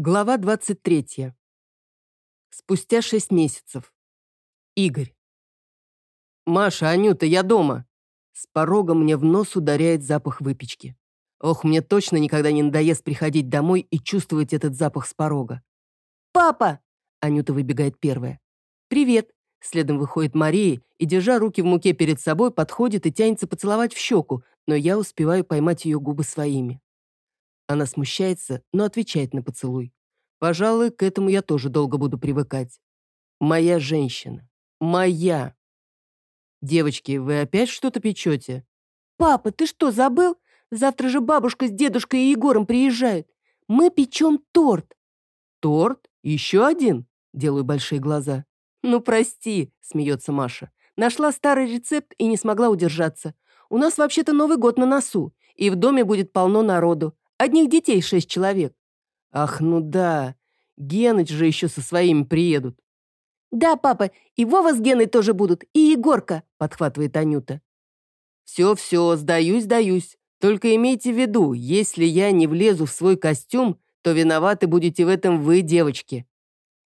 Глава 23. Спустя шесть месяцев. Игорь. «Маша, Анюта, я дома!» С порога мне в нос ударяет запах выпечки. Ох, мне точно никогда не надоест приходить домой и чувствовать этот запах с порога. «Папа!» — Анюта выбегает первая. «Привет!» — следом выходит Мария и, держа руки в муке перед собой, подходит и тянется поцеловать в щеку, но я успеваю поймать ее губы своими. Она смущается, но отвечает на поцелуй. Пожалуй, к этому я тоже долго буду привыкать. Моя женщина. Моя. Девочки, вы опять что-то печете? Папа, ты что, забыл? Завтра же бабушка с дедушкой и Егором приезжают. Мы печем торт. Торт? Еще один? Делаю большие глаза. Ну, прости, смеется Маша. Нашла старый рецепт и не смогла удержаться. У нас вообще-то Новый год на носу, и в доме будет полно народу. Одних детей шесть человек. Ах, ну да. Геныч же еще со своими приедут. Да, папа, и Вова с Геной тоже будут, и Егорка, подхватывает Анюта. Все-все, сдаюсь, сдаюсь. Только имейте в виду, если я не влезу в свой костюм, то виноваты будете в этом вы, девочки.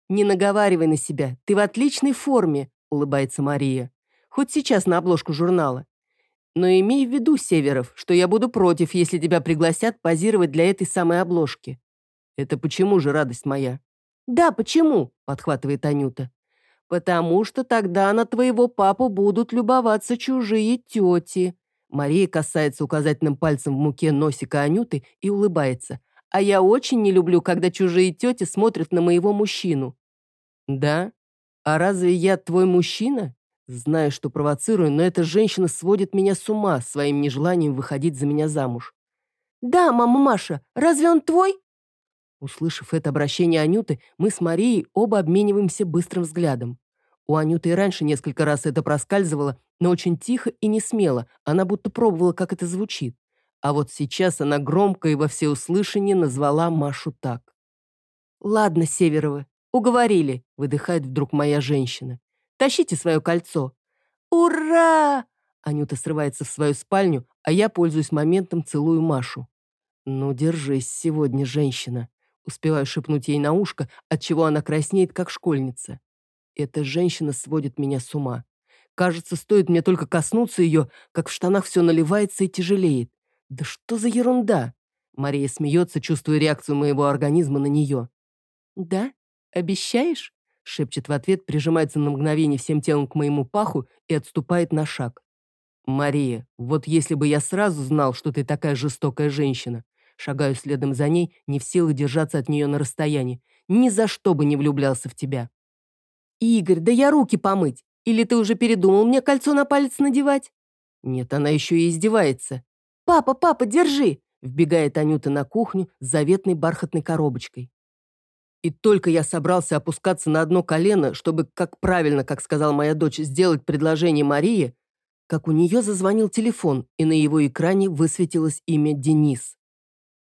Не наговаривай на себя, ты в отличной форме, улыбается Мария. Хоть сейчас на обложку журнала. Но имей в виду, Северов, что я буду против, если тебя пригласят позировать для этой самой обложки». «Это почему же, радость моя?» «Да, почему?» – подхватывает Анюта. «Потому что тогда на твоего папу будут любоваться чужие тети». Мария касается указательным пальцем в муке носика Анюты и улыбается. «А я очень не люблю, когда чужие тети смотрят на моего мужчину». «Да? А разве я твой мужчина?» Знаю, что провоцирую, но эта женщина сводит меня с ума своим нежеланием выходить за меня замуж. «Да, мама Маша, разве он твой?» Услышав это обращение Анюты, мы с Марией оба обмениваемся быстрым взглядом. У Анюты и раньше несколько раз это проскальзывало, но очень тихо и не смело. Она будто пробовала, как это звучит. А вот сейчас она громко и во всеуслышание назвала Машу так. «Ладно, Северова, уговорили», — выдыхает вдруг моя женщина. Тащите свое кольцо!» «Ура!» Анюта срывается в свою спальню, а я, пользуюсь моментом, целую Машу. «Ну, держись сегодня, женщина!» Успеваю шепнуть ей на ушко, отчего она краснеет, как школьница. Эта женщина сводит меня с ума. Кажется, стоит мне только коснуться ее, как в штанах все наливается и тяжелеет. Да что за ерунда? Мария смеется, чувствуя реакцию моего организма на нее. «Да? Обещаешь?» шепчет в ответ, прижимается на мгновение всем телом к моему паху и отступает на шаг. «Мария, вот если бы я сразу знал, что ты такая жестокая женщина!» Шагаю следом за ней, не в силах держаться от нее на расстоянии. «Ни за что бы не влюблялся в тебя!» «Игорь, да я руки помыть! Или ты уже передумал мне кольцо на палец надевать?» «Нет, она еще и издевается!» «Папа, папа, держи!» Вбегает Анюта на кухню с заветной бархатной коробочкой. И только я собрался опускаться на одно колено, чтобы, как правильно, как сказала моя дочь, сделать предложение Марии, как у нее зазвонил телефон, и на его экране высветилось имя Денис.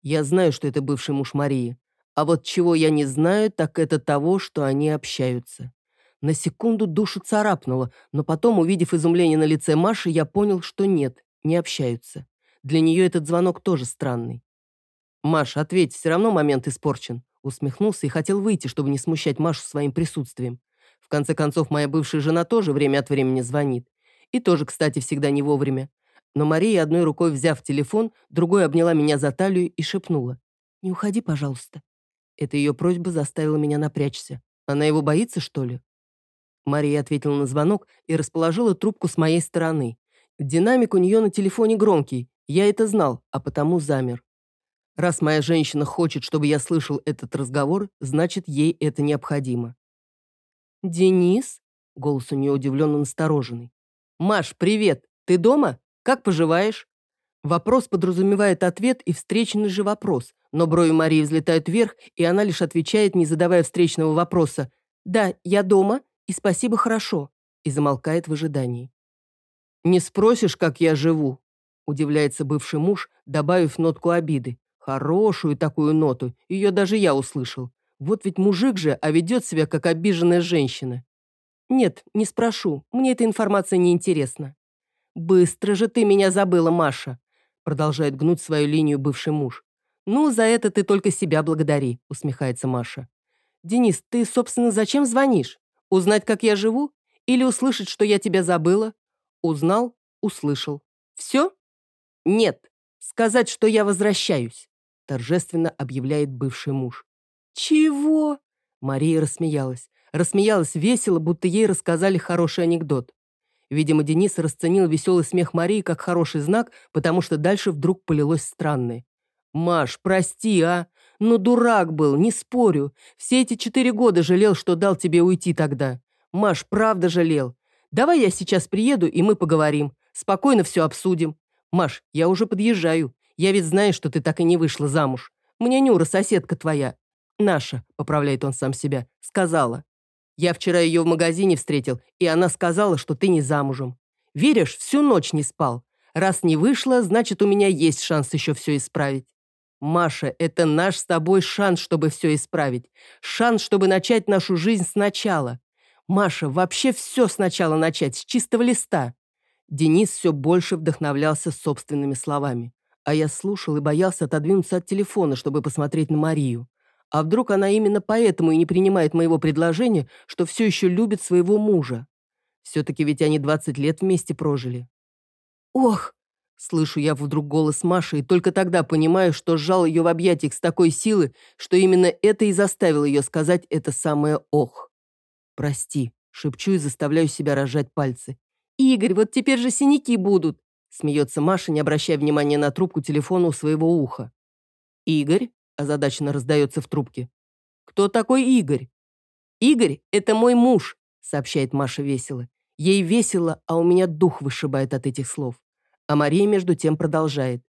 Я знаю, что это бывший муж Марии. А вот чего я не знаю, так это того, что они общаются. На секунду душу царапнуло, но потом, увидев изумление на лице Маши, я понял, что нет, не общаются. Для нее этот звонок тоже странный. «Маш, ответь, все равно момент испорчен. Усмехнулся и хотел выйти, чтобы не смущать Машу своим присутствием. В конце концов, моя бывшая жена тоже время от времени звонит. И тоже, кстати, всегда не вовремя. Но Мария, одной рукой взяв телефон, другой обняла меня за талию и шепнула. «Не уходи, пожалуйста». Это ее просьба заставила меня напрячься. Она его боится, что ли? Мария ответила на звонок и расположила трубку с моей стороны. Динамик у нее на телефоне громкий. Я это знал, а потому замер. Раз моя женщина хочет, чтобы я слышал этот разговор, значит, ей это необходимо. «Денис?» — голос у нее удивленно настороженный. «Маш, привет! Ты дома? Как поживаешь?» Вопрос подразумевает ответ и встречный же вопрос, но брови Марии взлетают вверх, и она лишь отвечает, не задавая встречного вопроса «Да, я дома, и спасибо, хорошо», и замолкает в ожидании. «Не спросишь, как я живу?» – удивляется бывший муж, добавив нотку обиды. Хорошую такую ноту, ее даже я услышал. Вот ведь мужик же, а ведет себя как обиженная женщина. Нет, не спрошу, мне эта информация не интересна. Быстро же ты меня забыла, Маша, продолжает гнуть свою линию бывший муж. Ну, за это ты только себя благодари, усмехается Маша. Денис, ты, собственно, зачем звонишь? Узнать, как я живу? Или услышать, что я тебя забыла? Узнал, услышал. Все? Нет. Сказать, что я возвращаюсь. — торжественно объявляет бывший муж. «Чего?» — Мария рассмеялась. Рассмеялась весело, будто ей рассказали хороший анекдот. Видимо, Денис расценил веселый смех Марии как хороший знак, потому что дальше вдруг полилось странное. «Маш, прости, а? Ну, дурак был, не спорю. Все эти четыре года жалел, что дал тебе уйти тогда. Маш, правда жалел. Давай я сейчас приеду, и мы поговорим. Спокойно все обсудим. Маш, я уже подъезжаю. Я ведь знаю, что ты так и не вышла замуж. Мне Нюра, соседка твоя. Наша, поправляет он сам себя, сказала. Я вчера ее в магазине встретил, и она сказала, что ты не замужем. Веришь, всю ночь не спал. Раз не вышла, значит, у меня есть шанс еще все исправить. Маша, это наш с тобой шанс, чтобы все исправить. Шанс, чтобы начать нашу жизнь сначала. Маша, вообще все сначала начать, с чистого листа. Денис все больше вдохновлялся собственными словами. А я слушал и боялся отодвинуться от телефона, чтобы посмотреть на Марию. А вдруг она именно поэтому и не принимает моего предложения, что все еще любит своего мужа? Все-таки ведь они 20 лет вместе прожили. «Ох!» — слышу я вдруг голос Маши и только тогда понимаю, что сжал ее в объятиях с такой силы, что именно это и заставило ее сказать это самое «ох». «Прости», — шепчу и заставляю себя рожать пальцы. «Игорь, вот теперь же синяки будут!» Смеется Маша, не обращая внимания на трубку телефона у своего уха. «Игорь?» – озадаченно раздается в трубке. «Кто такой Игорь?» «Игорь – это мой муж», – сообщает Маша весело. Ей весело, а у меня дух вышибает от этих слов. А Мария между тем продолжает.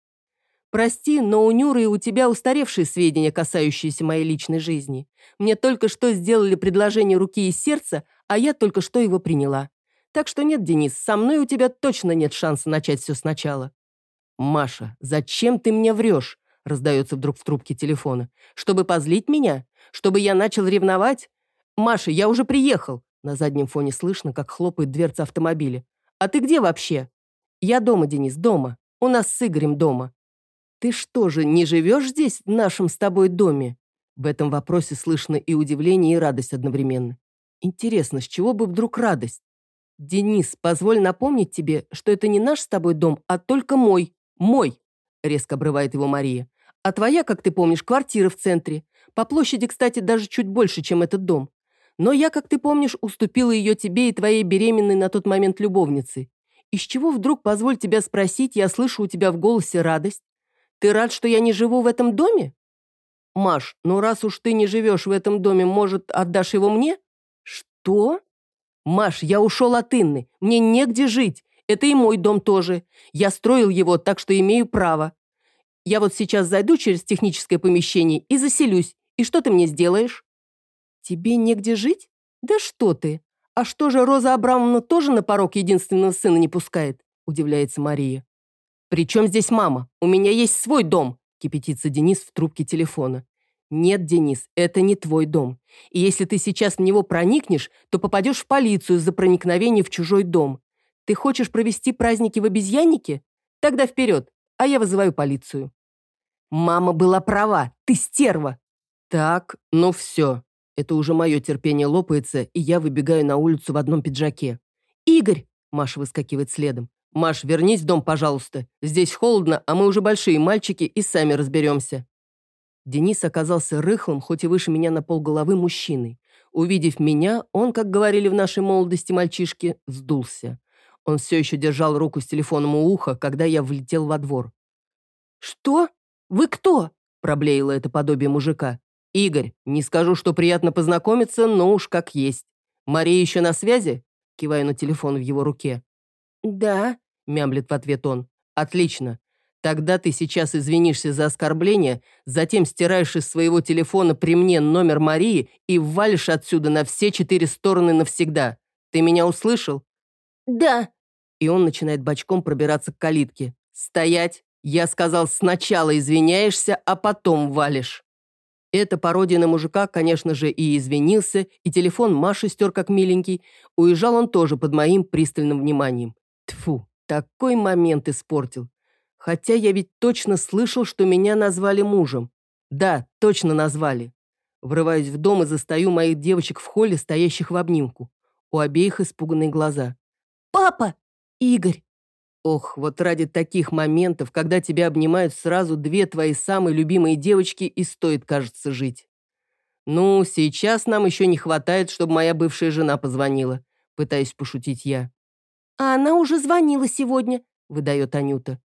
«Прости, но у Нюры и у тебя устаревшие сведения, касающиеся моей личной жизни. Мне только что сделали предложение руки и сердца, а я только что его приняла. Так что нет, Денис, со мной у тебя точно нет шанса начать все сначала. «Маша, зачем ты мне врешь?» — раздается вдруг в трубке телефона. «Чтобы позлить меня? Чтобы я начал ревновать? Маша, я уже приехал!» На заднем фоне слышно, как хлопает дверца автомобиля. «А ты где вообще?» «Я дома, Денис, дома. У нас с Игорем дома». «Ты что же, не живешь здесь, в нашем с тобой доме?» В этом вопросе слышно и удивление, и радость одновременно. Интересно, с чего бы вдруг радость? «Денис, позволь напомнить тебе, что это не наш с тобой дом, а только мой. Мой!» Резко обрывает его Мария. «А твоя, как ты помнишь, квартира в центре. По площади, кстати, даже чуть больше, чем этот дом. Но я, как ты помнишь, уступила ее тебе и твоей беременной на тот момент любовнице. Из чего вдруг, позволь тебя спросить, я слышу у тебя в голосе радость? Ты рад, что я не живу в этом доме?» «Маш, ну раз уж ты не живешь в этом доме, может, отдашь его мне?» «Что?» «Маш, я ушел от Инны. Мне негде жить. Это и мой дом тоже. Я строил его, так что имею право. Я вот сейчас зайду через техническое помещение и заселюсь. И что ты мне сделаешь?» «Тебе негде жить? Да что ты! А что же, Роза Абрамовна тоже на порог единственного сына не пускает?» – удивляется Мария. «При здесь мама? У меня есть свой дом!» – кипятится Денис в трубке телефона. Нет, Денис, это не твой дом. И если ты сейчас в него проникнешь, то попадешь в полицию за проникновение в чужой дом. Ты хочешь провести праздники в обезьяннике? Тогда вперед, а я вызываю полицию. Мама была права, ты стерва. Так, ну все. Это уже мое терпение лопается, и я выбегаю на улицу в одном пиджаке. Игорь! Маша выскакивает следом. «Маш, вернись в дом, пожалуйста. Здесь холодно, а мы уже большие мальчики и сами разберемся». Денис оказался рыхлым, хоть и выше меня на полголовы, мужчиной. Увидев меня, он, как говорили в нашей молодости мальчишки, сдулся. Он все еще держал руку с телефоном у уха, когда я влетел во двор. «Что? Вы кто?» – проблеяло это подобие мужика. «Игорь, не скажу, что приятно познакомиться, но уж как есть. Мария еще на связи?» – киваю на телефон в его руке. «Да», – мямлет в ответ он. «Отлично. Тогда ты сейчас извинишься за оскорбление, затем стираешь из своего телефона при мне номер Марии и валишь отсюда на все четыре стороны навсегда. Ты меня услышал?» «Да». И он начинает бочком пробираться к калитке. «Стоять!» Я сказал, сначала извиняешься, а потом валишь. Это пародия на мужика, конечно же, и извинился, и телефон Маши стер как миленький. Уезжал он тоже под моим пристальным вниманием. Тфу, такой момент испортил. Хотя я ведь точно слышал, что меня назвали мужем. Да, точно назвали. Врываюсь в дом и застаю моих девочек в холле, стоящих в обнимку. У обеих испуганные глаза. «Папа! Игорь!» Ох, вот ради таких моментов, когда тебя обнимают сразу две твои самые любимые девочки, и стоит, кажется, жить. Ну, сейчас нам еще не хватает, чтобы моя бывшая жена позвонила. Пытаюсь пошутить я. А она уже звонила сегодня, выдает Анюта.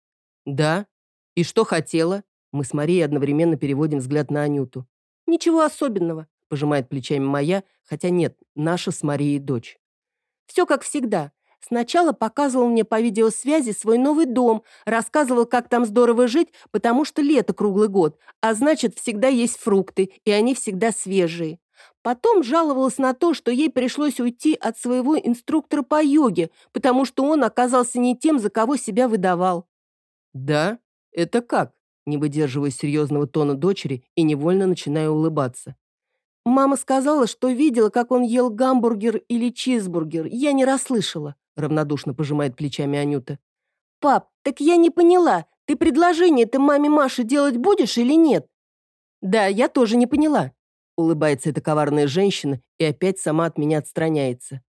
«Да? И что хотела?» Мы с Марией одновременно переводим взгляд на Анюту. «Ничего особенного», — пожимает плечами моя, хотя нет, наша с Марией дочь. «Все как всегда. Сначала показывал мне по видеосвязи свой новый дом, рассказывал, как там здорово жить, потому что лето круглый год, а значит, всегда есть фрукты, и они всегда свежие. Потом жаловалась на то, что ей пришлось уйти от своего инструктора по йоге, потому что он оказался не тем, за кого себя выдавал. «Да? Это как?» Не выдерживая серьезного тона дочери и невольно начинаю улыбаться. «Мама сказала, что видела, как он ел гамбургер или чизбургер. Я не расслышала», — равнодушно пожимает плечами Анюта. «Пап, так я не поняла. Ты предложение ты маме Маше делать будешь или нет?» «Да, я тоже не поняла», — улыбается эта коварная женщина и опять сама от меня отстраняется.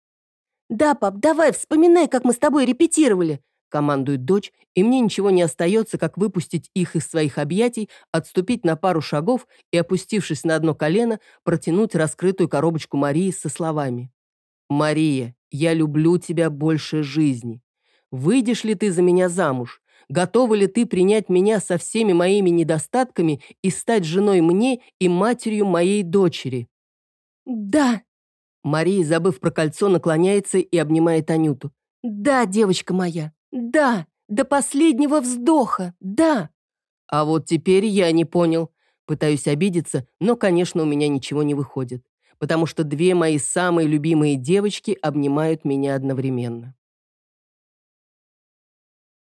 «Да, пап, давай, вспоминай, как мы с тобой репетировали командует дочь, и мне ничего не остается, как выпустить их из своих объятий, отступить на пару шагов и, опустившись на одно колено, протянуть раскрытую коробочку Марии со словами. «Мария, я люблю тебя больше жизни. Выйдешь ли ты за меня замуж? Готова ли ты принять меня со всеми моими недостатками и стать женой мне и матерью моей дочери?» «Да!» Мария, забыв про кольцо, наклоняется и обнимает Анюту. «Да, девочка моя!» Да, до последнего вздоха, да. А вот теперь я не понял. Пытаюсь обидеться, но, конечно, у меня ничего не выходит, потому что две мои самые любимые девочки обнимают меня одновременно.